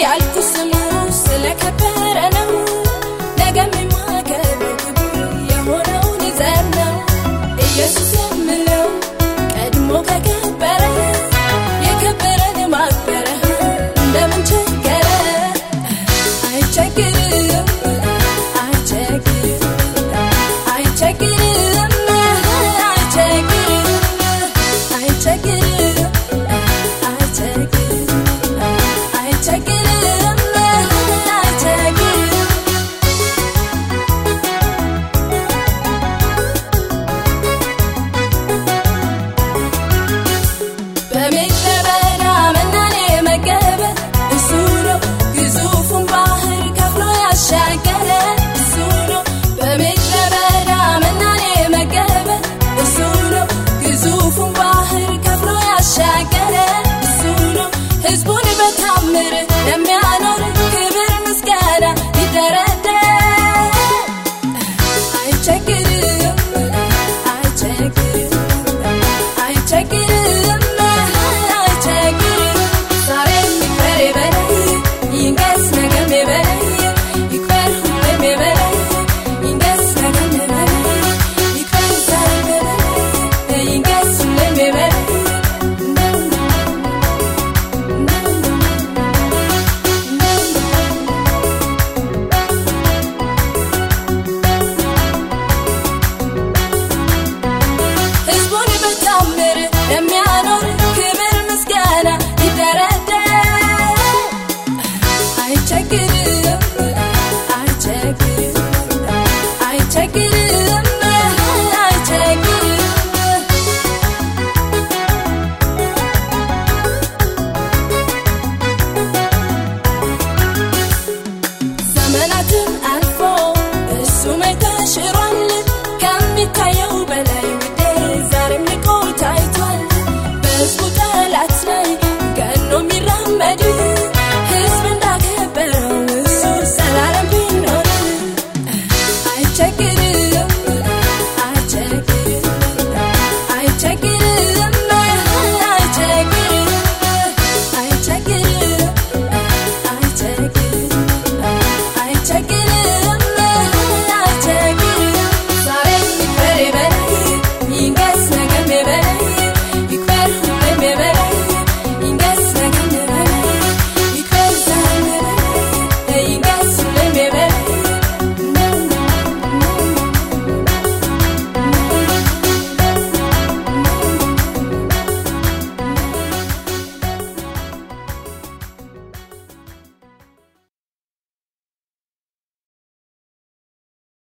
ያልኩ ስሙ ስለከበረ ነው። ነገም የማከብር የሆነውን ይዘር ነው ኢየሱስ Demi I know. check it